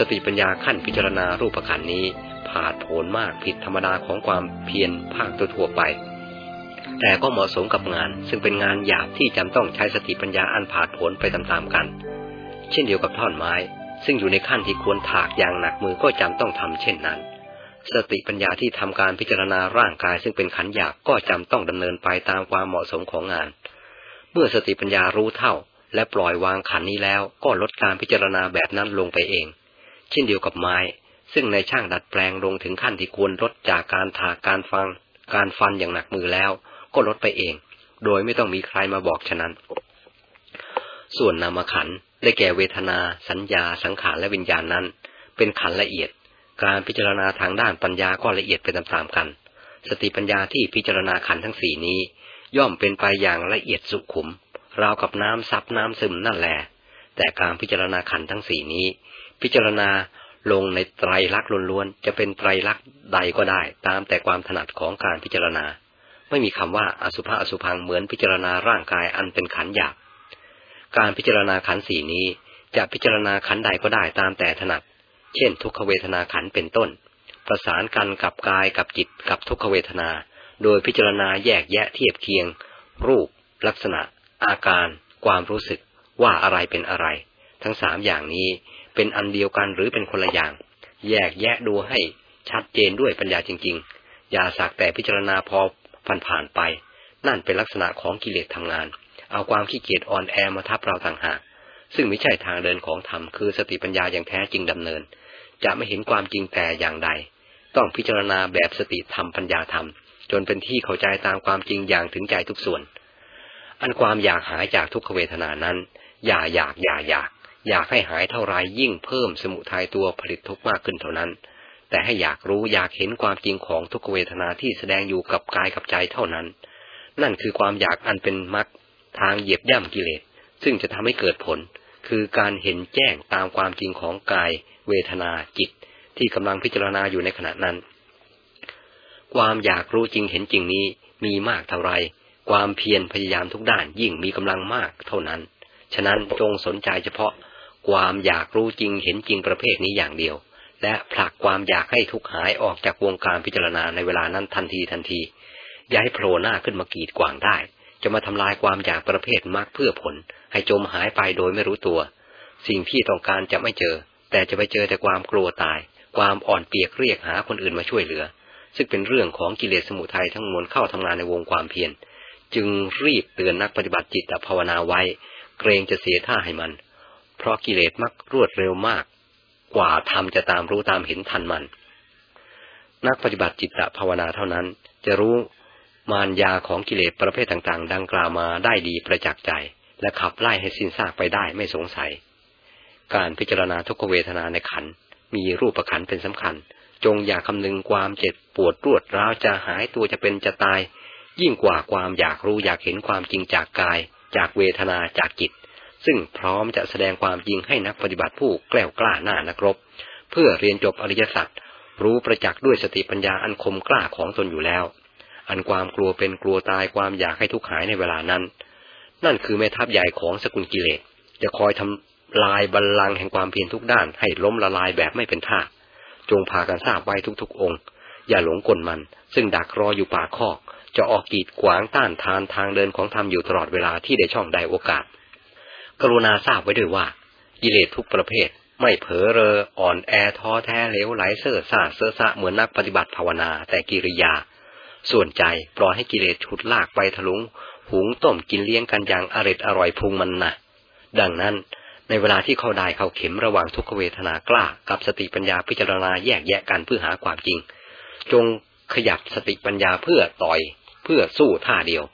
สติปัญญาขั้นพิจารณารูปขันนี้ผาดโผนมากผิดธรรมดาของความเพียรภาคทั่วไป แต่ก็เหมาะสมกับงาน ซึ่งเป็นงานหยาบที่จำต้องใช้สติปัญญาอันผาดโผนไปตามๆกัน เช่นเดียวกับท่อนไม้ ซึ่งอยู่ในขั้นที่ควรถากอย่างหนักมือก็จำต้องทำเช่นนั้น สติปัญญาที่ทำการพิจารณาร่างกาย ซึ่งเป็นขันหยาบก็จำต้องดำเนินไปตามความเหมาะสมของงาน เมื่อสติปัญญารู้เท่า และปล่อยวางขันนี้แล้วก็ลดการพิจารณาแบบนั้นลงไปเอง เช่นเดียวกับไม้ ซึ่งในช่างดัดแปลงลงถึงขั้นที่ควรลดจากการถากการฟัง การฟันอย่างหนักมือแล้ว ก็ลดไปเอง โดยไม่ต้องมีใครมาบอกฉะนั้น ส่วนนามขันได้แก่เวทนา สัญญา สังขารและวิญญาณนั้น เป็นขันละเอียด การพิจารณาทางด้านปัญญาก็ละเอียดไปตามๆกัน สติปัญญาที่พิจารณาขันทั้งสี่นี้ ย่อมเป็นไปอย่างละเอียดสุขุมราวกับน้ำซับน้ำซึมนั่นแหละแต่การพิจารณาขันทั้งสี่นี้ พิจารณาลงในไตรลักษณ์ล้วนๆจะเป็นไตรลักษณ์ใดก็ได้ ตามแต่ความถนัดของการพิจารณา ไม่มีคำว่าอสุภะอสุพังเหมือนพิจารณาร่างกายอันเป็นขันหยาบการพิจารณาขันสีนี้ จะพิจารณาขันใดก็ได้ตามแต่ถนัด เช่น ทุกขเวทนาขันเป็นต้น ประสานกันกับกายกับจิตกับทุกขเวทนา โดยพิจารณาแยกแยะเทียบเคียง รูป ลักษณะ อาการ ความรู้สึก ว่าอะไรเป็นอะไร ทั้งสามอย่างนี้ เป็นอันเดียวกันหรือเป็นคนละอย่าง แยกแยะดูให้ชัดเจนด้วยปัญญาจริง ๆ อย่าสักแต่พิจารณาพอผ่านผ่านไป นั่นเป็นลักษณะของกิเลสทำงาน เอาความขี้เกียจอ่อนแอมาทับเราต่างหากซึ่งไม่ใช่ทางเดินของธรรมคือสติปัญญาอย่างแท้จริงดำเนิน จะไม่เห็นความจริงแต่อย่างใด ต้องพิจารณาแบบสติธรรมปัญญาธรรม จนเป็นที่เข้าใจตามความจริงอย่างถึงใจทุกส่วน อันความอยากหายจากทุกขเวทนานั้น อย่าอยากอย่าอยาก อยากให้หายเท่าไรยิ่งเพิ่มสมุทัยตัวผลิตทุกข์มากขึ้นเท่านั้น แต่ให้อยากรู้อยากเห็นความจริงของทุกเวทนาที่แสดงอยู่กับกายกับใจเท่านั้น นั่นคือความอยากอันเป็นมรรคทางเหยียบย่ำกิเลส ซึ่งจะทำให้เกิดผล คือการเห็นแจ้งตามความจริงของกาย เวทนาจิต ที่กำลังพิจารณาอยู่ในขณะนั้น ความอยากรู้จริงเห็นจริงนี้มีมากเท่าไร ความเพียรพยายามทุกด้านยิ่งมีกำลังมากเท่านั้น ฉะนั้นจงสนใจเฉพาะความอยากรู้จริงเห็นจริงประเภทนี้อย่างเดียว และผลักความอยากให้ทุกหายออกจากวงการพิจารณาในเวลานั้นทันทีทันที อย่าให้โผล่หน้าขึ้นมากีดกวางได้ จะมาทำลายความอยากประเภทมากเพื่อผล ให้จมหายไปโดยไม่รู้ตัว สิ่งที่ต้องการจะไม่เจอ แต่จะไปเจอแต่ความกลัวตาย ความอ่อนเปียกเรียกหาคนอื่นมาช่วยเหลือ ซึ่งเป็นเรื่องของกิเลสสมุทัยทั้งมวลเข้าทำงานในวงความเพียรจึงรีบเตือนนักปฏิบัติจิตภาวนาไว้ เกรงจะเสียท่าให้มัน เพราะกิเลสมักรวดเร็วมาก กว่าธรรมจะตามรู้ตามเห็นทันมัน นักปฏิบัติจิตตภาวนาเท่านั้น จะรู้มารยาของกิเลสประเภทต่างๆ ดังกล่าวมาได้ดีประจักษ์ใจ และขับไล่ให้สิ้นซากไปได้ไม่สงสัย การพิจารณาทุกเวทนาในขันมีรูปขันเป็นสำคัญ จงอย่าคำนึงความเจ็บปวดรวดร้าวจะหายตัวจะเป็นจะตาย ยิ่งกว่าความอยากรู้อยากเห็นความจริงจากกาย จากเวทนาจากจิต ซึ่งพร้อมจะแสดงความจริงให้นักปฏิบัติผู้แกล้วกล้าหน้านักรบ เพื่อเรียนจบอริยสัจรู้ประจักษ์ด้วยสติปัญญาอันคมกล้าของตนอยู่แล้ว อันความกลัวเป็นกลัวตายความอยากให้ทุกข์หายในเวลานั้น นั่นคือแม่ทัพใหญ่ของสกุลกิเลสจะคอยทำลายบัลลังก์แห่งความเพียรทุกด้านให้ล้มละลายแบบไม่เป็นท่า จงพากันทราบไว้ทุกๆองค์ อย่าหลงกลมัน ซึ่งดักรออยู่ปากคอก จะออกกีดขวางต้านทานทางเดินของธรรมอยู่ตลอดเวลาที่ได้ช่องใดโอกาส กรุณาทราบไว้ด้วยว่ากิเลสทุกประเภท ไม่เผลอเรออ่อนแอท้อแท้เลวไหลเสื่อซาเสื่อซะเหมือนนักปฏิบัติภาวนาแต่กิริยา ส่วนใจปล่อยให้กิเลสชุดลากไปทะลุง หุงต้มกินเลี้ยงกันอย่างอร็ดอร่อยพุงมันนะดังนั้นในเวลาที่เข้าได้เข้าเข็มระหว่างทุกขเวทนากล้า กับสติปัญญาพิจารณาแยกแยะกันเพื่อหาความจริง จงขยับสติปัญญาเพื่อต่อย พื่อสู้ท่าเดียว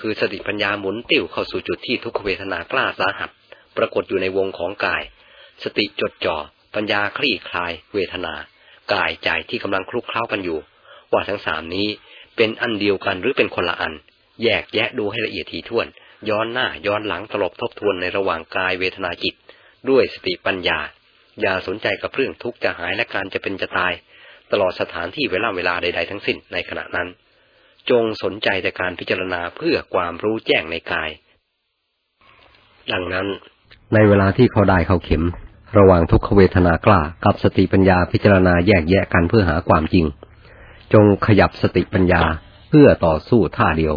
คือสติปัญญาหมุนติ้วเข้าสู่จุดที่ทุกขเวทนากล้าสาหัส ปรากฏอยู่ในวงของกาย สติจดจ่อ ปัญญาคลี่คลาย เวทนา กายใจที่กำลังคลุกเคล้ากันอยู่ ว่าทั้งสามนี้เป็นอันเดียวกันหรือเป็นคนละอัน แยกแยะดูให้ละเอียดทีท่วน ย้อนหน้าย้อนหลังตลบทบทวนในระหว่างกายเวทนาจิต ด้วยสติปัญญา อย่าสนใจกับเรื่องทุกข์จะหายและการจะเป็นจะตาย ตลอดสถานที่เวลาเวลาใด ๆ ทั้งสิ้นในขณะนั้น จงสนใจแต่การพิจารณาเพื่อความรู้แจ้งในกาย ดังนั้น ในเวลาที่เขาได้เขาเข็ม ระหว่างทุกขเวทนากล้ากับสติปัญญาพิจารณาแยกแยะกันเพื่อหาความจริง จงขยับสติปัญญาเพื่อต่อสู้ท่าเดียว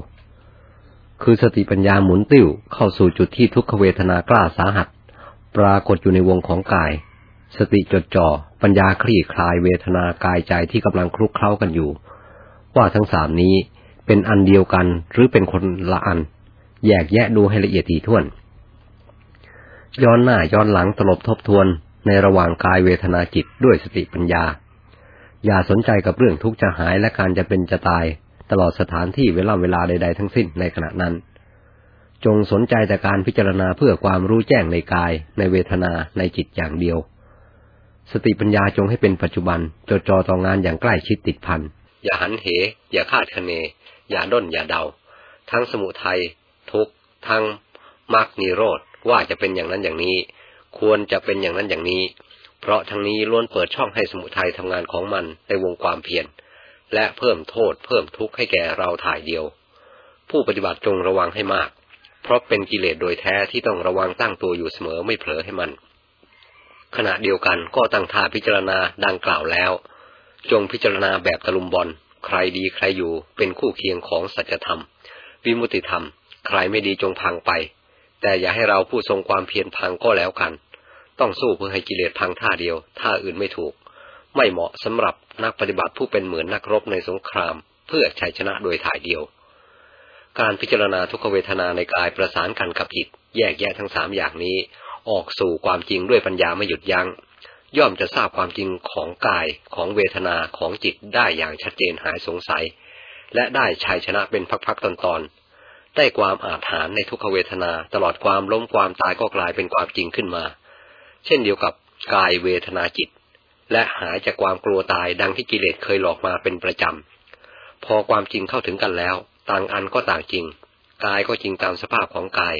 คือสติปัญญาหมุนติ้วเข้าสู่จุดที่ทุกขเวทนากล้าสาหัส ปรากฏอยู่ในวงของกาย สติจดจ่อปัญญาคลี่คลายเวทนากายใจที่กำลังคลุกเคล้ากันอยู่ ว่าทั้งสามนี้ เป็นอันเดียวกันหรือเป็นคนละอัน แยกแยะดูให้ละเอียดถี่ถ้วน ย้อนหน้าย้อนหลังตลบทบทวนในระหว่างกายเวทนาจิตด้วยสติปัญญา อย่าสนใจกับเรื่องทุกข์จะหายและการจะเป็นจะตาย ตลอดสถานที่เวลาเวลาใด ๆ ทั้งสิ้นในขณะนั้น จงสนใจแต่การพิจารณาเพื่อความรู้แจ้งในกาย ในเวทนาในจิตอย่างเดียว สติปัญญาจงให้เป็นปัจจุบันจดจ่อต่องานอย่างใกล้ชิดติดพันอย่าหันเห อย่าคาดคะเน อย่าด้นอย่าเดา ทั้งสมุทัยทุกทั้งมรรคนิโรธว่าจะเป็นอย่างนั้นอย่างนี้ ควรจะเป็นอย่างนั้นอย่างนี้ เพราะทั้งนี้ล้วนเปิดช่องให้สมุทัยทำงานของมันในวงความเพียรและเพิ่มโทษเพิ่มทุกข์ให้แก่เราถ่ายเดียว ผู้ปฏิบัติจงระวังให้มาก เพราะเป็นกิเลสโดยแท้ที่ต้องระวังตั้งตัวอยู่เสมอไม่เผลอให้มัน ขณะเดียวกันก็ตั้งท่าพิจารณาดังกล่าวแล้ว จงพิจารณาแบบตะลุมบอล ใครดีใครอยู่เป็นคู่เคียงของสัจธรรม วิมุติธรรม ใครไม่ดีจงพังไป แต่อย่าให้เราผู้ทรงความเพียรพังก็แล้วกัน ต้องสู้เพื่อให้กิเลสพังท่าเดียวท่าอื่นไม่ถูก ไม่เหมาะสำหรับนักปฏิบัติผู้เป็นเหมือนนักรบในสงคราม เพื่อชัยชนะโดยถ่ายเดียว การพิจารณาทุกขเวทนาในกายประสานกันกับจิต แยกแยะทั้งสามอย่างนี้ ออกสู่ความจริงด้วยปัญญาไม่หยุดยัง้ง ย่อมจะทราบความจริงของกายของเวทนาของจิตได้อย่างชัดเจนหายสงสัย และได้ชัยชนะเป็นพักๆตอนๆได้ความอาถรรพ์ในทุกขเวทนาตลอดความล้มความตายก็กลายเป็นความจริงขึ้นมา เช่นเดียวกับกายเวทนาจิต และหายจากความกลัวตายดังที่กิเลสเคยหลอกมาเป็นประจำพอความจริงเข้าถึงกันแล้ว ต่างอันก็ต่างจริง กายก็จริงตามสภาพของกาย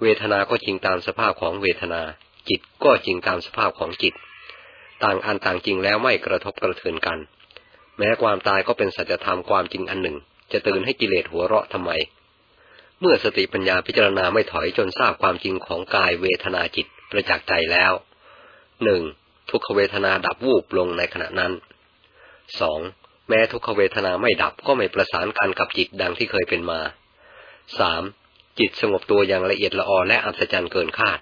เวทนาก็จริงตามสภาพของเวทนา จิตก็จริงตามสภาพของจิต ต่างอันต่างจริงแล้วไม่กระทบกระเทือนกัน แม้ความตายก็เป็นสัจธรรมความจริงอันหนึ่ง จะตื่นให้กิเลสหัวเราะทำไม เมื่อสติปัญญาพิจารณาไม่ถอยจนทราบความจริงของกายเวทนาจิตประจักษ์ใจแล้วหนึ่งทุกขเวทนาดับวูบลงในขณะนั้นสองแม้ทุกขเวทนาไม่ดับก็ไม่ประสานกันกับจิตดังที่เคยเป็นมาสามจิตสงบตัวอย่างละเอียดละออและอัศจรรย์เกินคาด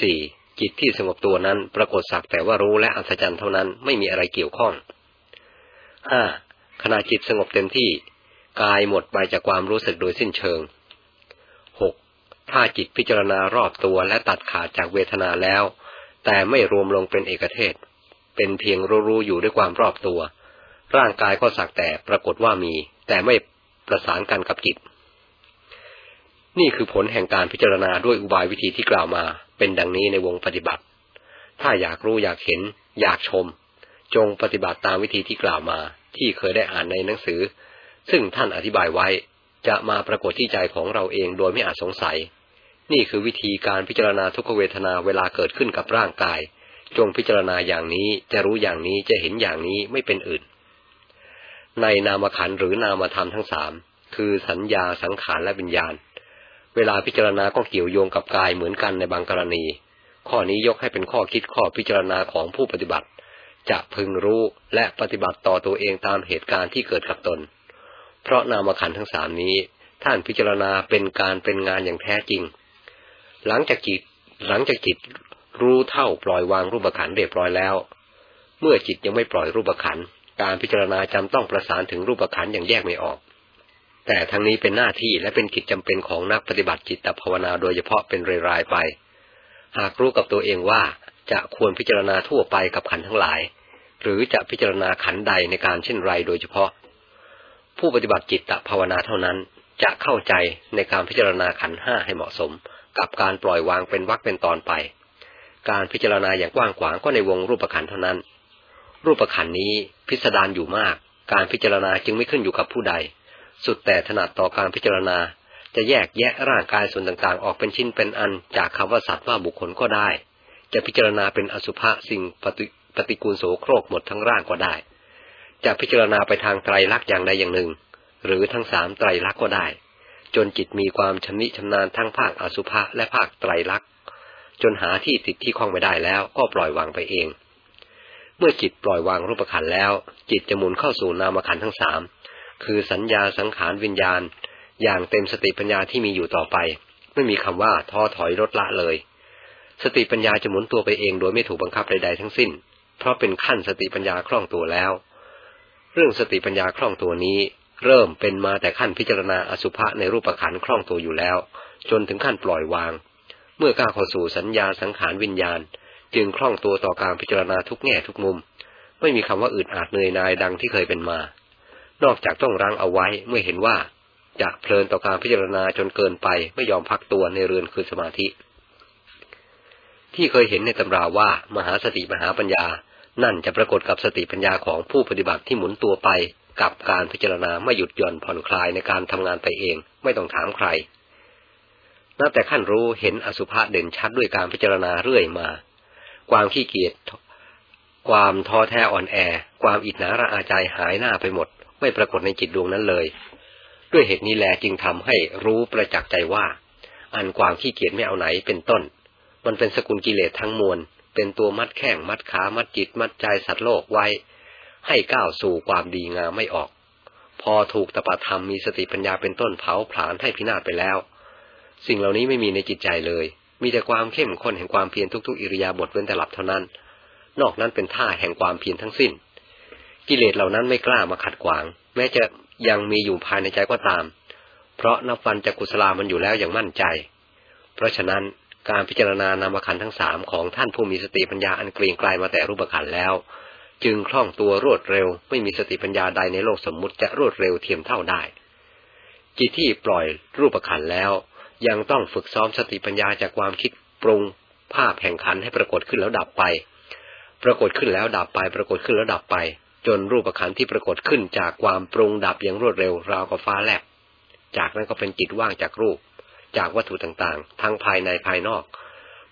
สี่ จิตที่สงบตัวนั้นปรากฏสักแต่ว่ารู้และอัศจรรย์เท่านั้นไม่มีอะไรเกี่ยวข้องห้าขณะจิตสงบเต็มที่ กายหมดไปจากความรู้สึกโดยสิ้นเชิงหกถ้าจิตพิจารณารอบตัวและตัดขาดจากเวทนาแล้ว แต่ไม่รวมลงเป็นเอกเทศ เป็นเพียงรู้ๆอยู่ด้วยความรอบตัว ร่างกายก็สักแต่ปรากฏว่ามี แต่ไม่ประสานกันกับจิต นี่คือผลแห่งการพิจารณาด้วยอุบายวิธีที่กล่าวมา เป็นดังนี้ในวงปฏิบัติ ถ้าอยากรู้อยากเห็น อยากชม จงปฏิบัติตามวิธีที่กล่าวมาที่เคยได้อ่านในหนังสือ ซึ่งท่านอธิบายไว้ จะมาปรากฏที่ใจของเราเองโดยไม่อาจสงสัย นี่คือวิธีการพิจารณาทุกเวทนาเวลาเกิดขึ้นกับร่างกาย จงพิจารณาอย่างนี้จะรู้อย่างนี้จะเห็นอย่างนี้ไม่เป็นอื่น ในนามขันหรือนามธรรมทั้งสามคือสัญญาสังขารและวิญญาณ เวลาพิจารณาก็เกี่ยวโยงกับกายเหมือนกันในบางกรณี ข้อนี้ยกให้เป็นข้อคิดข้อพิจารณาของผู้ปฏิบัติ จะพึงรู้และปฏิบัติต่อตัวเองตามเหตุการณ์ที่เกิดกับตน เพราะนามขันทั้งสามนี้ ท่านพิจารณาเป็นการเป็นงานอย่างแท้จริง หลังจากจิตหลังจากจิตรู้เท่าปล่อยวางรูปขันเรียบร้อยแล้ว เมื่อจิตยังไม่ปล่อยรูปขันการพิจารณาจำต้องประสานถึงรูปขันอย่างแยกไม่ออก แต่ทั้งนี้เป็นหน้าที่และเป็นกิจจำเป็นของนักปฏิบัติจิตภาวนาโดยเฉพาะเป็นรายๆไป หากรู้กับตัวเองว่าจะควรพิจารณาทั่วไปกับขันทั้งหลาย หรือจะพิจารณาขันใดในการเช่นไรโดยเฉพาะ ผู้ปฏิบัติจิตภาวนาเท่านั้นจะเข้าใจในการพิจารณาขันห้าให้เหมาะสม กับการปล่อยวางเป็นวักเป็นตอนไป การพิจารณาอย่างกว้างขวางก็ในวงรูปขันเท่านั้น รูปขันนี้พิสดารอยู่มาก การพิจารณาจึงไม่ขึ้นอยู่กับผู้ใด สุดแต่ถนัดต่อการพิจารณา จะแยกแยะร่างกายส่วนต่างๆ ออกเป็นชิ้นเป็นอันจากคำว่าสัตว์ว่าบุคคลก็ได้ จะพิจารณาเป็นอสุภะสิ่งปฏิปฏิกูลโสโครกหมดทั้งร่างก็ได้ จะพิจารณาไปทางไตรลักษณ์อย่างใดอย่างหนึ่ง หรือทั้งสามไตรลักษณ์ก็ได้ จนจิตมีความชำนิชำนาญทั้งภาคอสุภะและภาคไตรลักษณ์จนหาที่ติดที่คล้องไม่ได้แล้วก็ปล่อยวางไปเอง เมื่อจิตปล่อยวางรูปขันแล้ว จิตจะหมุนเข้าสู่นามขันทั้งสาม คือสัญญาสังขารวิญญาณ อย่างเต็มสติปัญญาที่มีอยู่ต่อไป ไม่มีคำว่าท้อถอยลดละเลย สติปัญญาจะหมุนตัวไปเองโดยไม่ถูกบังคับใดๆทั้งสิ้น เพราะเป็นขั้นสติปัญญาคล่องตัวแล้ว เรื่องสติปัญญาคล่องตัวนี้ เริ่มเป็นมาแต่ขั้นพิจารณาอสุภะในรูปขันคล่องตัวอยู่แล้ว จนถึงขั้นปล่อยวาง เมื่อก้าวเข้าสู่สัญญาสังขารวิญญาณ จึงคล่องตัวต่อการพิจารณาทุกแง่ทุกมุม ไม่มีคำว่าอึดอัดเหนื่อยนายดังที่เคยเป็นมา นอกจากต้องรั้งเอาไว้เมื่อเห็นว่าจะเพลินต่อการพิจารณาจนเกินไปไม่ยอมพักตัวในเรือนคือสมาธิ ที่เคยเห็นในตำราว่ามหาสติมหาปัญญา นั่นจะปรากฏกับสติปัญญาของผู้ปฏิบัติที่หมุนตัวไปกับการพิจารณาไม่หยุดหย่อนผ่อนคลายในการทำงานไปเองไม่ต้องถามใคร นับแต่ขั้นรู้เห็นอสุภะเด่นชัดด้วยการพิจารณาเรื่อยมา ความขี้เกียจ ความท้อแท้อ่อนแอ ความอิจฉาระอาใจหายหน้าไปหมด ไม่ปรากฏในจิตดวงนั้นเลย ด้วยเหตุนี้แลจึงทำให้รู้ประจักษ์ใจว่า อันความขี้เกียจไม่เอาไหนเป็นต้น มันเป็นสกุลกิเลสทั้งมวล เป็นตัวมัดแข้งมัดขามัดจิต มัดใจสัตว์โลกไว้ ให้ก้าวสู่ความดีงามไม่ออก พอถูกตปะธรรมมีสติปัญญาเป็นต้นเผาผลาญให้พินาศไปแล้ว สิ่งเหล่านี้ไม่มีในจิตใจเลย มีแต่ความเข้มข้นแห่งความเพียรทุกๆ อิริยาบถเว้นแต่หลับเท่านั้น นอกนั้นเป็นท่าแห่งความเพียรทั้งสิ้น กิเลสเหล่านั้นไม่กล้ามาขัดขวาง แม้จะยังมีอยู่ภายในใจก็ตาม เพราะนับฟันจากกุศลามันอยู่แล้วอย่างมั่นใจ เพราะฉะนั้นการพิจารณานามขันทั้งสามของท่านผู้มีสติปัญญาอันเกรียงไกลมาแต่รูปขันแล้ว จึงคล่องตัวรวดเร็ว ไม่มีสติปัญญาใดในโลกสมมุติจะรวดเร็วเทียมเท่าได้ จิตที่ปล่อยรูปขันแล้ว ยังต้องฝึกซ้อมสติปัญญาจากความคิดปรุงภาพแห่งขันให้ปรากฏขึ้นแล้วดับไป ปรากฏขึ้นแล้วดับไป ปรากฏขึ้นแล้วดับไป จนรูปขันที่ปรากฏขึ้นจากความปรุงดับอย่างรวดเร็วราวกับฟ้าแลบ จากนั้นก็เป็นจิตว่างจากรูป จากวัตถุต่างๆ ทั้งภายในภายนอก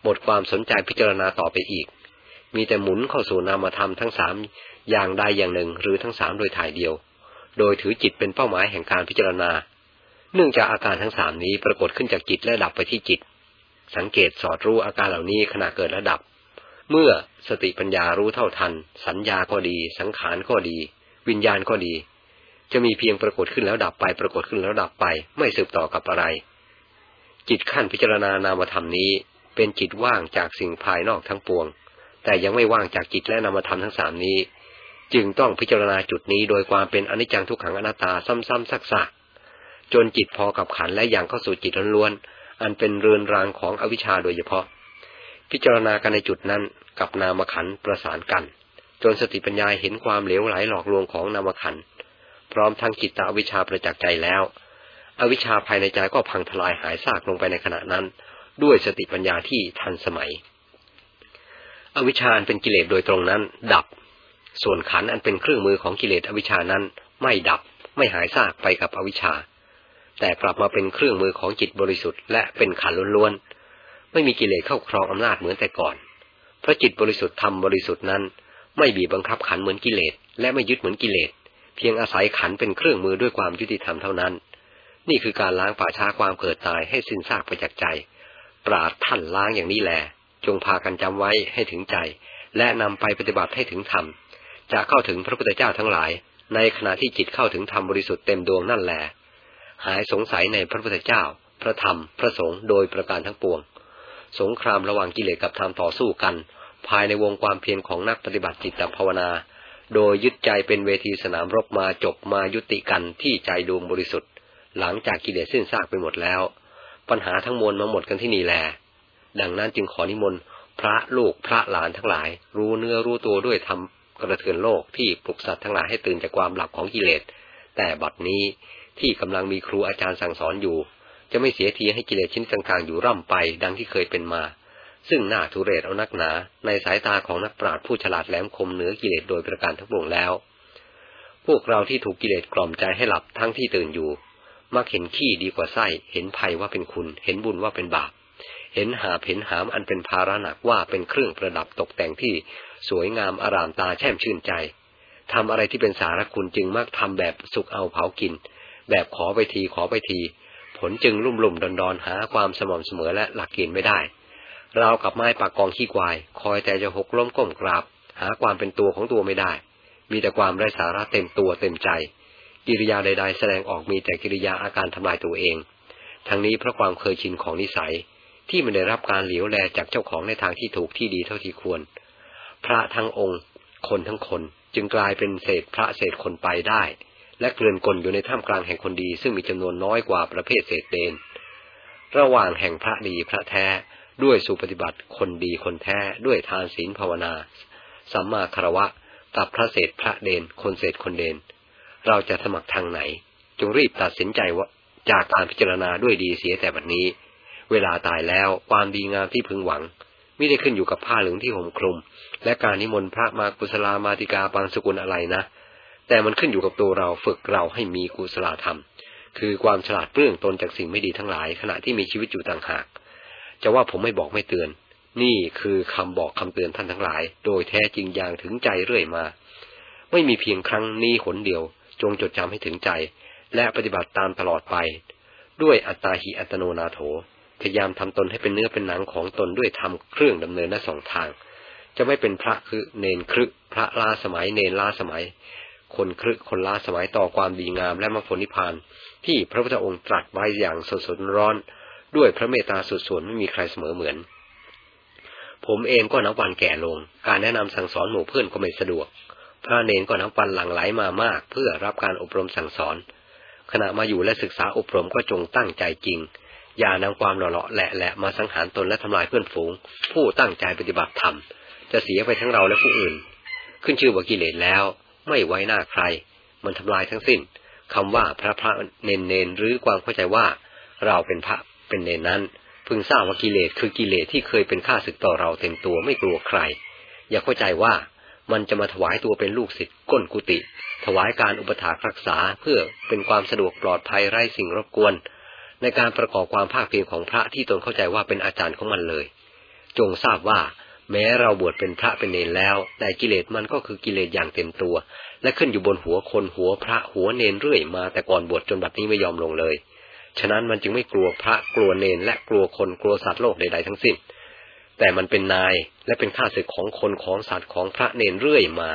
หมดความสนใจพิจารณาต่อไปอีก มีแต่หมุนเข้าสู่นามธรรมทั้งสามอย่างใดอย่างหนึ่งหรือทั้งสามโดยถ่ายเดียว โดยถือจิตเป็นเป้าหมายแห่งการพิจารณา เนื่องจากอาการทั้งสามนี้ปรากฏขึ้นจากจิตและดับไปที่จิต สังเกตสอดรู้อาการเหล่านี้ขณะเกิดและดับ เมื่อสติปัญญารู้เท่าทัน สัญญาก็ดี สังขารก็ดี วิญญาณก็ดี จะมีเพียงปรากฏขึ้นแล้วดับไป ปรากฏขึ้นแล้วดับไป ไม่สืบต่อกับอะไร จิตขั้นพิจารณานามธรรมนี้ เป็นจิตว่างจากสิ่งภายนอกทั้งปวง แต่ยังไม่ว่างจากจิตและนามธรรมทั้งสามนี้ จึงต้องพิจารณาจุดนี้โดยความเป็นอนิจจังทุกขังอนัตตาซ้ำๆซักๆจนจิตพอกับขันและอย่างเข้าสู่จิตล้วนๆอันเป็นเรือนรางของอวิชชาโดยเฉพาะ พิจารณากันในจุดนั้นกับนามขันประสานกัน จนสติปัญญาเห็นความเหลวไหลหลอกลวงของนามขันพร้อมทั้งจิตตอวิชชาประจักษ์ใจแล้ว อวิชชาภายในใจก็พังทลายหายซากลงไปในขณะนั้น ด้วยสติปัญญาที่ทันสมัย อวิชชาอันเป็นกิเลสโดยตรงนั้น ดับ ส่วนขันอันเป็นเครื่องมือของกิเลสอวิชชานั้น ไม่ดับไม่หายซากไปกับอวิชชา แต่กลับมาเป็นเครื่องมือของจิตบริสุทธิ์และเป็นขันล้วน ไม่มีกิเลสเข้าครองอำนาจเหมือนแต่ก่อน เพราะจิตบริสุทธิ์ธรรมบริสุทธิ์นั้น ไม่บีบบังคับขันเหมือนกิเลสและไม่ยึดเหมือนกิเลส เพียงอาศัยขันเป็นเครื่องมือด้วยความยุติธรรมเท่านั้น นี่คือการล้างป่าช้าความเกิดตายให้สิ้นซากไปจากใจ ปราดท่านล้างอย่างนี้แหลจงพากันจำไว้ให้ถึงใจ และนำไปปฏิบัติให้ถึงธรรมจะเข้าถึงพระพุทธเจ้าทั้งหลาย ในขณะที่จิตเข้าถึงธรรมบริสุทธิ์เต็มดวงนั่นแหละหายสงสัยในพระพุทธเจ้า พระธรรม พระสงฆ์โดยประการทั้งปวง สงครามระหว่างกิเลสกับธรรมต่อสู้กัน ภายในวงความเพียรของนักปฏิบัติจิตภาวนา โดยยึดใจเป็นเวทีสนามรบมาจบมายุติกันที่ใจดวงบริสุทธิ์ หลังจากกิเลสสิ้นซากไปหมดแล้ว ปัญหาทั้งมวลมาหมดกันที่นี่แล ดังนั้นจึงขอนิมนต์พระลูกพระหลานทั้งหลาย รู้เนื้อรู้ตัวด้วยทำกระเทือนโลกที่ปลุกสัตว์ทั้งหลายให้ตื่นจากความหลับของกิเลส แต่บัดนี้ที่กำลังมีครูอาจารย์สั่งสอนอยู่ จะไม่เสียทีให้กิเลสชิ้นต่างๆอยู่ร่ำไปดังที่เคยเป็นมา ซึ่งหน่าทุเรศเอานักหนา ในสายตาของนักปราชญ์ผู้ฉลาดแหลมคมเหนือกิเลสโดยประการทั้งปวงแล้ว พวกเราที่ถูกกิเลสกล่อมใจให้หลับทั้งที่ตื่นอยู่ มักเห็นขี้ดีกว่าไส้ เห็นภัยว่าเป็นคุณ เห็นบุญว่าเป็นบาป เห็นหาเห็นหามอันเป็นภาระหนักว่าเป็นเครื่องประดับตกแต่งที่สวยงามอารามตาแช่มชื่นใจทำอะไรที่เป็นสารคุณจึงมักทำแบบสุกเอาเผากิน แบบขอไปทีขอไปที ผลจึงลุ่มลุ่มดอนดอนหาความสม่ำเสมอและหลักเกณฑ์ไม่ได้เรากับไม้ปากกองขี้ควาย คอยแต่จะหกล้มก้มกราบ หาความเป็นตัวของตัวไม่ได้ มีแต่ความไร้สาระเต็มตัวเต็มใจ กิริยาใด ๆ แสดงออกมีแต่กิริยาอาการทำลายตัวเอง ทั้งนี้เพราะความเคยชินของนิสัยที่ไม่ได้รับการเหลียวแลจากเจ้าของในทางที่ถูกที่ดีเท่าที่ควร พระทั้งองค์ คนทั้งคนจึงกลายเป็นเศษพระเศษคนไปได้ และเกลื่อนกลอยู่ในท่ามกลางแห่งคนดี ซึ่งมีจำนวนน้อยกว่าประเภทเศษเดน ระหว่างแห่งพระดีพระแท้ด้วยสุปฏิบัติคนดีคนแท้ด้วยทานศีลภาวนา สัมมาคารวะกับพระเศษพระเดน คนเศษคนเดน เราจะสมัครทางไหน จงรีบตัดสินใจว่าจากการพิจารณาด้วยดีเสียแต่บัดนี้ เวลาตายแล้วความดีงามที่พึงหวังไม่ได้ขึ้นอยู่กับผ้าเหลืองที่ห่มคลุม และการนิมนต์พระมากุศลามาติกาบางสกุลอะไรนะ แต่มันขึ้นอยู่กับตัวเราฝึกเราให้มีกุศลธรรม คือความฉลาดเปลื้องตนจากสิ่งไม่ดีทั้งหลาย ขณะที่มีชีวิตอยู่ต่างหาก จะว่าผมไม่บอกไม่เตือน นี่คือคำบอกคำเตือนท่านทั้งหลาย โดยแท้จริงอย่างถึงใจเรื่อยมา ไม่มีเพียงครั้งนี้หนเดียว จงจดจำให้ถึงใจ และปฏิบัติตามตลอดไป ด้วยอัตตาหิอัตโนนาโถพยายามทำตนให้เป็นเนื้อเป็นหนังของตนด้วยทำเครื่องดำเนินและสองทาง จะไม่เป็นพระคือเนนครึพระลาสมัยเนนลาสมัย คนครึกคนลาสมัยต่อความดีงามและมรรคผลนิพพาน ที่พระพุทธองค์ตรัสไว้อย่างสดสดร้อน ด้วยพระเมตตาสุดส่วนไม่มีใครเสมอเหมือน ผมเองก็นับวันแก่ลง การแนะนำสั่งสอนหมู่เพื่อนก็ไม่สะดวก พระเนนก็นับวันหลั่งไหลมามาก เพื่อรับการอบรมสั่งสอน ขณะมาอยู่และศึกษาอบรมก็จงตั้งใจจริง อย่านำความหล่อๆแหละแหละมาสังหารตนและทำลายเพื่อนฝูง ผู้ตั้งใจปฏิบัติธรรมจะเสียไปทั้งเราและผู้อื่น ขึ้นชื่อว่ากิเลสแล้ว ไม่ไว้หน้าใคร มันทำลายทั้งสิ้นคำว่าพระพระเนนเนนหรือความเข้าใจว่า เราเป็นพระเป็นเนนนั้น พึงทราบว่ากิเลสคือกิเลสที่เคยเป็นข้าศึกต่อเราเต็มตัวไม่กลัวใคร อย่าเข้าใจว่ามันจะมาถวายตัวเป็นลูกศิษย์ก้นกุฏิถวายการอุปถากรักษาเพื่อเป็นความสะดวกปลอดภัยไร้สิ่งรบกวน ในการประกอบความภาคเพียรของพระที่ตนเข้าใจว่าเป็นอาจารย์ของมันเลย จงทราบว่า แม้เราบวชเป็นพระเป็นเนรแล้ว แต่กิเลสมันก็คือกิเลสอย่างเต็มตัว และขึ้นอยู่บนหัวคนหัวพระหัวเนรเรื่อยมา แต่ก่อนบวชจนบัดนี้ไม่ยอมลงเลย ฉะนั้นมันจึงไม่กลัวพระกลัวเนรและกลัวคนกลัวสัตว์โลกใดๆทั้งสิ้น แต่มันเป็นนายและเป็นข้าศึกของคนของสัตว์ของพระเนรเรื่อยมา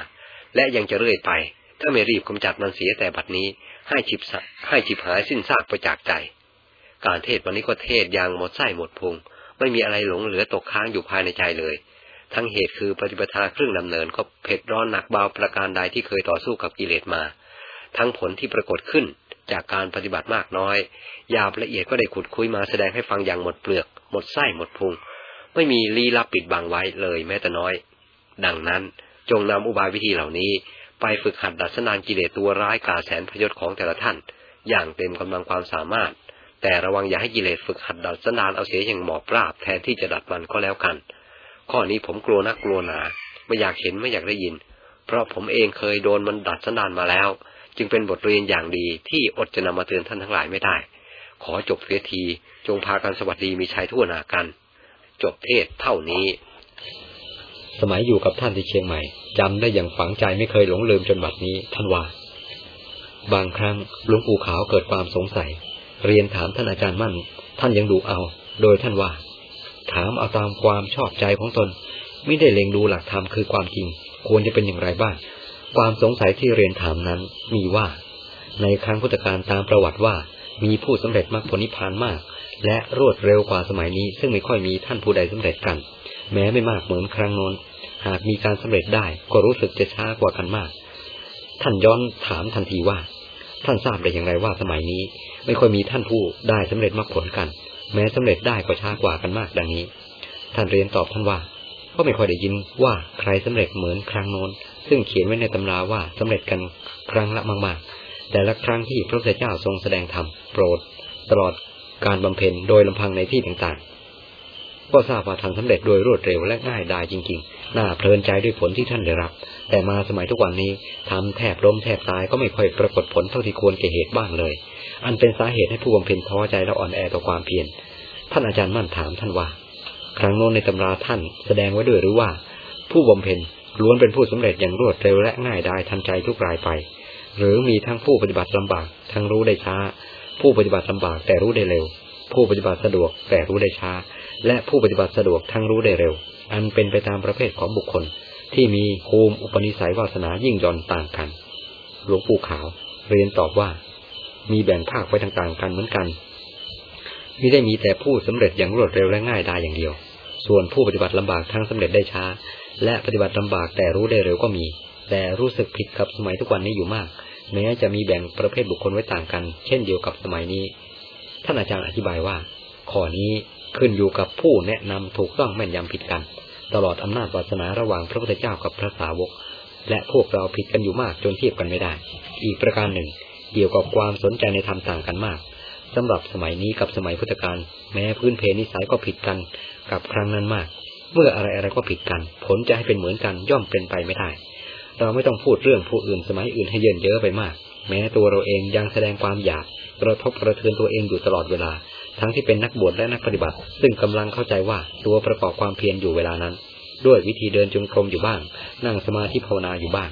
และยังจะเรื่อยไป ถ้าไม่รีบกำจัดมันเสียแต่บัดนี้ให้ฉิบให้ฉิบหายสิ้นซากไปจากใจ การเทศวันนี้ก็เทศอย่างหมดไส้หมดพุงไม่มีอะไรหลงเหลือตกค้างอยู่ภายในใจเลย ทั้งเหตุคือปฏิปทาเครื่องดำเนินก็เผ็ดร้อนหนักเบาประการใดที่เคยต่อสู้กับกิเลสมา ทั้งผลที่ปรากฏขึ้นจากการปฏิบัติมากน้อยยาวละเอียดก็ได้ขุดคุยมาแสดงให้ฟังอย่างหมดเปลือก หมดไส้หมดพุง ไม่มีลี้ลับปิดบังไว้เลยแม้แต่น้อย ดังนั้นจงนำอุบายวิธีเหล่านี้ ไปฝึกหัดดัดสนานกิเลสตัวร้ายกาแสนพยศของแต่ละท่าน อย่างเต็มกำลังความสามารถ แต่ระวังอย่าให้กิเลสฝึกหัดดัดสนานเอาเสียอย่างหมอบราบแทนที่จะดัดมันก็แล้วกัน ข้อนี้ผมกลัวนักกลัวหนา ไม่อยากเห็นไม่อยากได้ยิน เพราะผมเองเคยโดนมันดัดสันดานมาแล้ว จึงเป็นบทเรียนอย่างดีที่อดจะนำมาเตือนท่านทั้งหลายไม่ได้ ขอจบเสียที จงพากันสวัสดีมีชัยทั่วหน้ากัน จบเทศเท่านี้ สมัยอยู่กับท่านที่เชียงใหม่จำได้อย่างฝังใจไม่เคยหลงลืมจนบัดนี้ท่านว่า บางครั้งหลวงปู่ขาวเกิดความสงสัย เรียนถามท่านอาจารย์มั่น ท่านยังดูเอา โดยท่านว่า ถามเอาตามความชอบใจของตน ไม่ได้เล็งดูหลักธรรมคือความจริง ควรจะเป็นอย่างไรบ้าง ความสงสัยที่เรียนถามนั้นมีว่า ในครั้งพุทธกาลตามประวัติว่า มีผู้สำเร็จมรรคผลนิพพานมาก และรวดเร็วกว่าสมัยนี้ ซึ่งไม่ค่อยมีท่านผู้ใดสำเร็จกัน แม้ไม่มากเหมือนครั้งโน้นหากมีการสำเร็จได้ก็รู้สึกจะช้ากว่ากันมาก ท่านย้อนถามทันทีว่า ท่านทราบได้อย่างไรว่าสมัยนี้ ไม่ค่อยมีท่านผู้ได้สำเร็จมรรคผลกัน แม้สำเร็จได้ก็ช้ากว่ากันมากดังนี้ ท่านเรียนตอบท่านว่า ก็ไม่ค่อยได้ยินว่าใครสำเร็จเหมือนครั้งโน้น ซึ่งเขียนไว้ในตำราว่าสำเร็จกันครั้งละมากๆ แต่ละครั้งที่พระพุทธเจ้าทรงแสดงธรรมโปรด ตลอดการบำเพ็ญโดยลำพังในที่ต่างๆ ก็ทราบว่าท่านสำเร็จโดยรวดเร็วและง่ายดายจริงๆ น่าเพลินใจด้วยผลที่ท่านได้รับ แต่มาสมัยทุกวันนี้ทำแทบล้มแทบตายก็ไม่ค่อยปรากฏผลเท่าที่ควรแก่เหตุบ้างเลย อันเป็นสาเหตุให้ผู้บำเพ็ญท้อใจและอ่อนแอต่อความเพียรท่านอาจารย์มั่นถามท่านว่า ครั้งโน้นในตำราท่านแสดงไว้ด้วยหรือว่า ผู้บำเพ็ญล้วนเป็นผู้สำเร็จอย่างรวดเร็วและง่ายดายทันใจทุกรายไป หรือมีทั้งผู้ปฏิบัติลำบาก ทั้งรู้ได้ช้า ผู้ปฏิบัติลำบากแต่รู้ได้เร็ว ผู้ปฏิบัติสะดวกแต่รู้ได้ช้า และผู้ปฏิบัติสะดวกทั้งรู้ได้เร็ว อันเป็นไปตามประเภทของบุคคล ที่มีภูมิอุปนิสัยวาสนายิ่งย่อนต่างกัน หลวงปู่ขาว เรียนตอบว่า มีแบ่งภาคไว้ต่างๆกันเหมือนกันมิได้มีแต่ผู้สำเร็จอย่างรวดเร็วและง่ายได้อย่างเดียว ส่วนผู้ปฏิบัติลำบากทั้งสำเร็จได้ช้า และปฏิบัติลำบากแต่รู้ได้เร็วก็มี แต่รู้สึกผิดกับสมัยทุกวันนี้อยู่มากแม้จะมีแบ่งประเภทบุคคลไว้ต่างกัน เช่นเดียวกับสมัยนี้ ท่านอาจารย์อธิบายว่า ข้อนี้ขึ้นอยู่กับผู้แนะนำถูกต้องแม่นยำผิดกัน ตลอดอำนาจวาสนาระหว่างพระพุทธเจ้ากับพระสาวก และพวกเราผิดกันอยู่มากจนเทียบกันไม่ได้ อีกประการหนึ่ง เกี่ยวกับความสนใจในธรรมต่างกันมากสำหรับสมัยนี้กับสมัยพุทธกาลแม้พื้นเพนิสัยก็ผิดกันกับครั้งนั้นมาก เมื่ออะไรอะไรก็ผิดกัน ผลจะให้เป็นเหมือนกันย่อมเป็นไปไม่ได้ เราไม่ต้องพูดเรื่องผู้อื่นสมัยอื่นให้เยินเยอะไปมาก แม้ตัวเราเองยังแสดงความอยากกระทบกระเทือนตัวเองอยู่ตลอดเวลา ทั้งที่เป็นนักบวชและนักปฏิบัติ ซึ่งกำลังเข้าใจว่าตัวประกอบความเพียรอยู่เวลานั้น ด้วยวิธีเดินจงกรมอยู่บ้าง นั่งสมาธิภาวนาอยู่บ้าง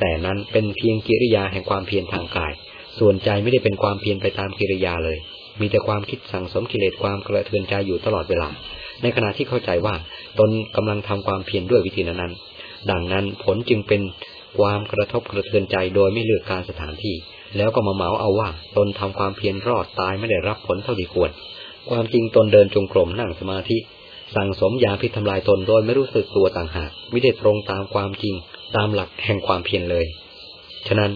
แต่นั้นเป็นเพียงกิริยาแห่งความเพียรทางกาย ส่วนใจไม่ได้เป็นความเพียรไปตามกิริยาเลย มีแต่ความคิดสั่งสมกิเลสความกระเทือนใจอยู่ตลอดเวลา ในขณะที่เข้าใจว่าตนกำลังทำความเพียรด้วยวิธีนั้นดังนั้นผลจึงเป็นความกระทบกระเทือนใจโดยไม่เลือกการสถานที่ แล้วก็มาเหมาเอาว่า ตนทำความเพียรรอดตายไม่ได้รับผลเท่าที่ควร ความจริงตนเดินจงกรมนั่งสมาธิสั่งสมยาพิษทำลายตนโดยไม่รู้สึกตัวต่างหาก ไม่ได้ตรงตามความจริง ตามหลักแห่งความเพียรเลย ฉะนั้น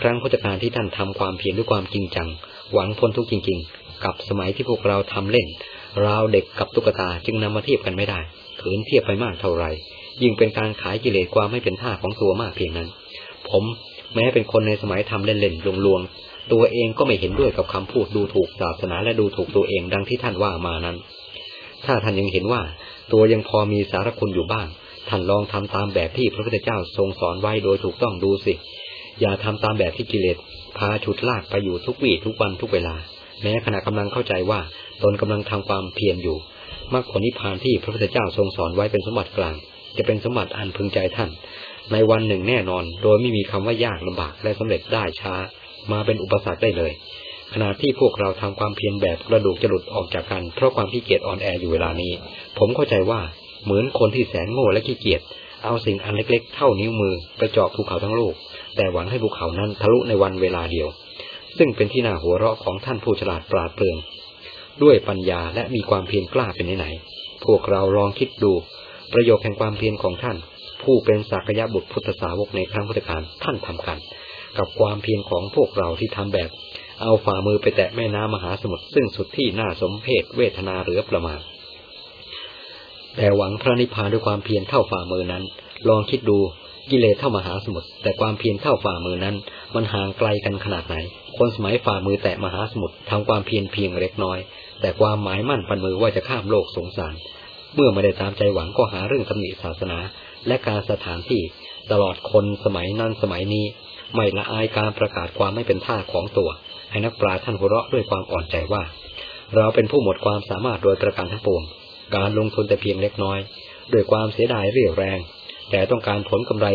ครั้งพุทธกาลที่ท่านทำความเพียรด้วยความจริงจัง หวังพ้นทุกจริง ๆ กับสมัยที่พวกเราทำเล่น ราวเด็กกับตุ๊กตาจึงนำมาเทียบกันไม่ได้ถืนเทียบไปมากเท่าไหร่ ยิ่งเป็นการขายกิเลสความไม่เป็นท่าของตัวมากเพียงนั้น ผมแม้เป็นคนในสมัยทำเล่นๆลวงๆตัวเองก็ไม่เห็นด้วยกับคำพูดดูถูกศาสนาและดูถูกตัวเองดังที่ท่านว่ามานั้น ถ้าท่านยังเห็นว่า ตัวยังพอมีสารคุณอยู่บ้างท่านลองทำตามแบบที่พระพุทธเจ้าทรงสอนไว้โดยถูกต้องดูสิ อย่าทำตามแบบที่กิเลสพาฉุดลากไปอยู่ทุกวี่ทุกวันทุกเวลา แม้ขณะกำลังเข้าใจว่าตนกำลังทำความเพียรอยู่มรรคผลนิพพานที่พระพุทธเจ้าทรงสอนไว้เป็นสมบัติกลาง จะเป็นสมบัติอันพึงใจท่าน ในวันหนึ่งแน่นอน โดยไม่มีคำว่ายากลำบากและสำเร็จได้ช้า มาเป็นอุปสรรคได้เลย ขณะที่พวกเราทำความเพียรแบบกระดูกจะหลุดออกจากกัน เพราะความขี้เกียจอ่อนแออยู่เวลานี้ ผมเข้าใจว่าเหมือนคนที่แสนโง่และขี้เกียจเอาสิ่งอันเล็กๆ เท่านิ้วมือไปเจาะภูเขาทั้งลูก แต่หวังให้ภูเขานั้นทะลุในวันเวลาเดียว ซึ่งเป็นที่น่าหัวเราะของท่านผู้ฉลาดปราดเปรื่อง ด้วยปัญญาและมีความเพียรกล้าเป็นไหนๆพวกเราลองคิดดู ประโยชน์แห่งความเพียรของท่าน ผู้เป็นสักยะบุตรพุทธสาวกในครั้งพุทธกาลท่านทำกัน กับความเพียรของพวกเราที่ทำแบบ เอาฝ่ามือไปแตะแม่น้ำมหาสมุทรซึ่งสุดที่น่าสมเพชเวทนาเหลือประมาณแต่หวังพระนิพพานด้วยความเพียรเท่าฝ่ามือนั้น ลองคิดดู กิเลสเท่ามหาสมุทรแต่ความเพียรเท่าฝ่ามือนั้น มันห่างไกลกันขนาดไหน คนสมัยฝ่ามือแตะมหาสมุทรทำความเพียรเพียงเล็กน้อย แต่ความหมายมั่นปันมือว่าจะข้ามโลกสงสาร เมื่อไม่ได้ตามใจหวังก็หาเรื่องตำหนิศาสนา และการสถานที่ตลอดคนสมัยนั้นสมัยนี้ ไม่ละอายการประกาศความไม่เป็นท่าของตัวให้นักปราท่านหัวเราะด้วยความอ่อนใจว่า เราเป็นผู้หมดความสามารถโดยประการทั้งปวง การลงทุนแต่เพียงเล็กน้อยด้วยความเสียดายเรี่ยวแรง แต่ต้องการผลกำไร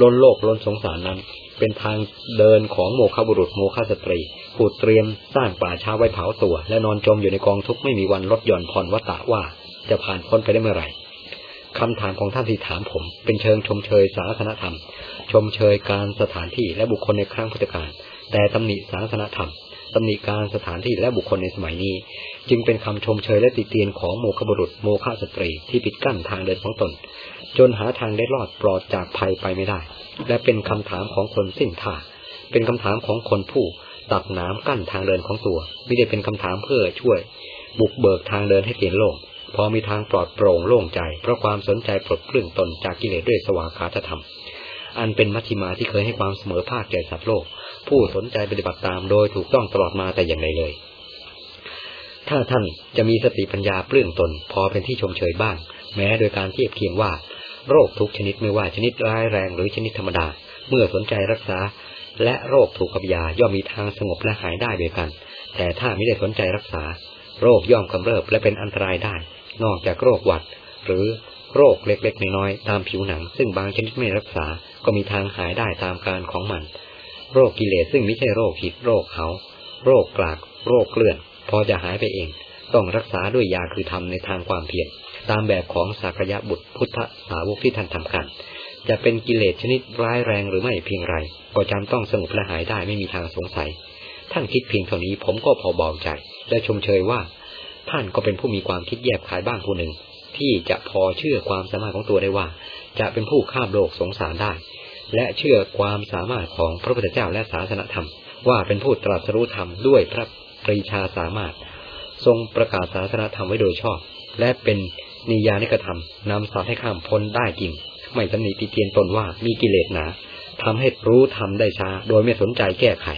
ล้นโลกล้นสงสารนั้น เป็นทางเดินของโมฆะบุรุษโมฆะสตรีผูดเตรียมสร้างป่าช้าไว้เผาตัว และนอนจมอยู่ในกองทุกข์ไม่มีวันลดหย่อนผ่อนวัตะว่า จะผ่านพ้นไปได้เมื่อไหร่คำถามของท่านที่ถามผม เป็นเชิงชมเชยศาสนธรรม ชมเชยการสถานที่และบุคคลในครั้งพุทธกาลแต่ตำหนิศาสนธรรม ตำหนิการสถานที่และบุคคลในสมัยนี้ จึงเป็นคำชมเชยและติเตียนของโมฆะบุรุษโมฆะสตรีที่ปิดกั้นทางเดินของตน จนหาทางได้รอดปลอดจากภัยไปไม่ได้ และเป็นคำถามของคนสิ้นท่าเป็นคำถามของคนผู้ตักน้ำกั้นทางเดินของตัวไม่ได้เป็นคำถามเพื่อช่วย บุกเบิกทางเดินให้เปลี่ยนโลก พอมีทางปลอดโปร่งโล่งใจ เพราะความสนใจปลดเปลื้องตนจากกิเลสด้วยสวากาธรรม อันเป็นมัชฌิมาที่เคยให้ความเสมอภาคแก่สัตว์โลก ผู้สนใจปฏิบัติตามโดยถูกต้องตลอดมาแต่อย่างไรเลย ถ้าท่านจะมีสติปัญญาเปลื้องตน พอเป็นที่ชมเชยบ้าง แม้โดยการเทียบเคียงว่า โรคทุกชนิดไม่ว่าชนิดร้ายแรงหรือชนิดธรรมดา เมื่อสนใจรักษา และโรคถูกกับยาย่อมมีทางสงบและหายได้เดียกัน แต่ถ้าไม่ได้สนใจรักษา โรคย่อมกำเริบและเป็นอันตรายได้ นอกจากโรคหวัด หรือโรคเล็กๆน้อยๆตามผิวหนัง ซึ่งบางชนิดไม่รักษาก็มีทางหายได้ตามการของมัน โรคกิเลสซึ่งไม่ใช่โรคหิดโรคเขา โรคกลาก โรคเลื่อนพอจะหายไปเอง ต้องรักษาด้วยยาคือธรรมในทางความเพียรตามแบบของสักยะบุตรพุทธสาวกที่ท่านทำกัน จะเป็นกิเลสชนิดร้ายแรงหรือไม่เพียงไร ก็จำต้องสงบและหายได้ไม่มีทางสงสัย ท่านคิดเพียงเท่านี้ผมก็พอเบาใจ และชมเชยว่า ท่านก็เป็นผู้มีความคิดแยบขายบ้างผู้หนึ่ง ที่จะพอเชื่อความสามารถของตัวได้ว่า จะเป็นผู้ข้ามโลกสงสารได้ และเชื่อความสามารถของพระพุทธเจ้าและศาสนธรรม ว่าเป็นผู้ตรัสรู้ธรรมด้วยพระปรีชาสามารถ ทรงประกาศศาสนธรรมไว้โดยชอบ และเป็นนิยานิกธรรมนำสัตว์ให้ข้ามพ้นได้จริง ไม่ตำหนิติเตียนตนว่ามีกิเลสหนาทำให้รู้ธรรมได้ช้า โดยไม่สนใจแก้ไข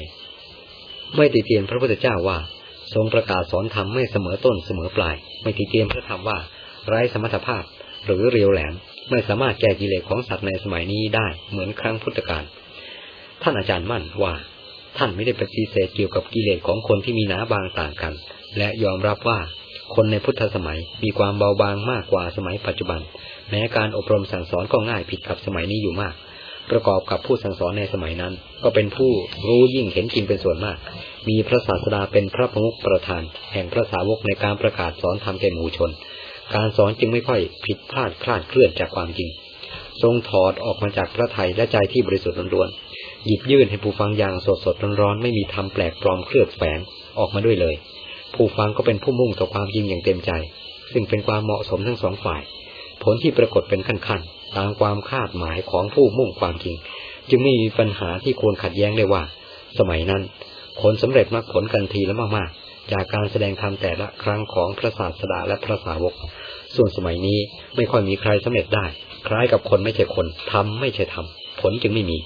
ไม่ติเตียนพระพุทธเจ้าว่า ทรงประกาศสอนธรรมไม่เสมอต้นเสมอปลาย ไม่ติเตียนพระธรรมว่า ไร้สมรรถภาพ หรือเรียวแหลม ไม่สามารถแก้กิเลสของสัตว์ในสมัยนี้ได้เหมือนครั้งพุทธกาลท่านอาจารย์มั่นว่า ท่านไม่ได้ปฏิเสธเกี่ยวกับกิเลสของคนที่มีหนาบางต่างกัน และยอมรับว่าคนในพุทธสมัยมีความเบาบางมากกว่าสมัยปัจจุบัน แม้การอบรมสั่งสอนก็ง่ายผิดกับสมัยนี้อยู่มาก ประกอบกับผู้สั่งสอนในสมัยนั้น ก็เป็นผู้รู้ยิ่งเห็นจริงเป็นส่วนมาก มีพระศาสดาเป็นพระพมุขประธาน แห่งพระสาวกในการประกาศสอนธรรมแก่หมู่ชน การสอนจึงไม่ค่อยผิดพลาดคลาดเคลื่อนจากความจริง ทรงถอดออกมาจากพระไทยและใจที่บริสุทธิ์ล้วนๆหยิบยื่นให้ผู้ฟังอย่างสดสดร้อนๆไม่มีทำแปลกปลอมเคลือบแฝงออกมาด้วยเลย ผู้ฟังก็เป็นผู้มุ่งต่อความจริงอย่างเต็มใจ ซึ่งเป็นความเหมาะสมทั้งสองฝ่าย ผลที่ปรากฏเป็นขั้นๆตามความคาดหมายของผู้มุ่งความจริง จึงไม่มีปัญหาที่ควรขัดแย้งได้ว่า สมัยนั้นคนสำเร็จมากผลกันทีและมากๆ จากการแสดงธรรมแต่ละครั้งของพระศาสดาและพระสาวก ส่วนสมัยนี้ไม่ค่อยมีใครสำเร็จได้ คล้ายกับคนไม่ใช่คนทำไม่ใช่ทำผลจึงไม่มี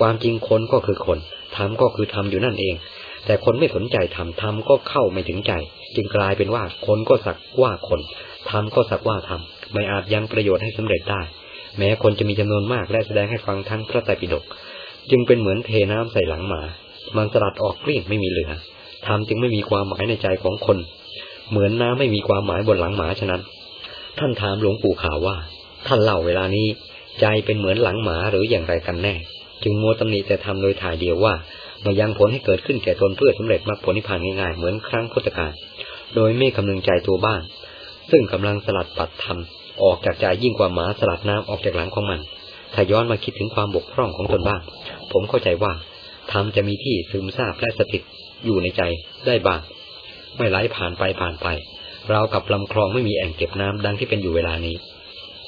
ความจริงคนก็คือคนทำก็คือทำอยู่นั่นเอง แต่คนไม่สนใจทำทำก็เข้าไม่ถึงใจ จึงกลายเป็นว่าคนก็สักว่าคนทำก็สักว่าทำไม่อาจยังประโยชน์ให้สำเร็จได้ แม้คนจะมีจำนวนมากและแสดงให้ฟังทั้งพระไตรปิฎกจึงเป็นเหมือนเทน้ำใส่หลังหมา มันสลัดออกเกลี้ยงไม่มีเหลือ ทำจึงไม่มีความหมายในใจของคน เหมือนน้ำไม่มีความหมายบนหลังหมาฉะนั้น ท่านถามหลวงปู่ข่าวว่า ท่านเล่าเวลานี้ ใจเป็นเหมือนหลังหมาหรืออย่างไรกันแน่ จึงมัวตำหนิแต่ทำโดยถ่ายเดียวว่ามายังผลให้เกิดขึ้นแก่ตนเพื่อสำเร็จมรรคผลนิพพานง่ายๆเหมือนครั้งพุทธกาลโดยไม่คำนึงใจตัวบ้าน ซึ่งกำลังสลัดปัดธรรมออกจากใจยิ่งกว่าหมาสลัดน้ำออกจากหลังของมันถ้าย้อนมาคิดถึงความบกพร่องของตนบ้าง ผมเข้าใจว่าธรรมจะมีที่ซึมซาบและสถิต อยู่ในใจได้บ้าง ไม่ไหลผ่านไปผ่านไปเรากับลำคลองไม่มีแอ่งเก็บน้ำดังที่เป็นอยู่เวลานี้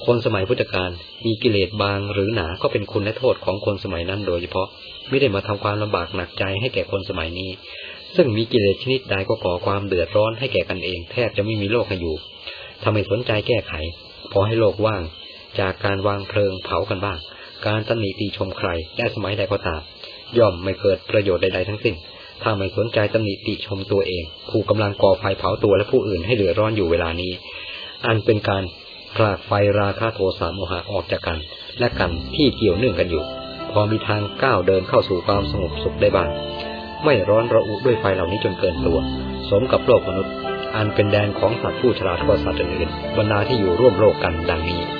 คนสมัยพุทธกาลมีกิเลสบางหรือหนาก็เป็นคุณและโทษของคนสมัยนั้นโดยเฉพาะ ไม่ได้มาทำความลำบากหนักใจให้แก่คนสมัยนี้ ซึ่งมีกิเลสชนิดใดก็ก่อความเดือดร้อนให้แก่กันเอง แทบจะไม่มีโลกให้อยู่ทำให้สนใจแก้ไข พอให้โลกว่าง จากการวางเพลิงเผากันบ้าง การตำหนิตีชมใครได้สมัยใดก็ตามย่อมไม่เกิดประโยชน์ใดๆทั้งสิ้น ถ้าไม่สนใจตำหนิติชมตัวเอง ผู้กำลังก่อไฟเผาตัวและผู้อื่นให้เดือดร้อนอยู่เวลานี้ อันเป็นการพรากไฟราคาโทสะโมหะออกจากกัน และกันที่เกี่ยวเนื่องกันอยู่ พอมีทางก้าวเดินเข้าสู่ความสงบสุขได้บ้าง ไม่ร้อนระอุด้วยไฟเหล่านี้จนเกินตัว สมกับโลกมนุษย์ อันเป็นแดนของสัตว์ผู้ฉลาดกว่าสัตว์อื่นบรรดาที่อยู่ร่วมโลกกันดังนี้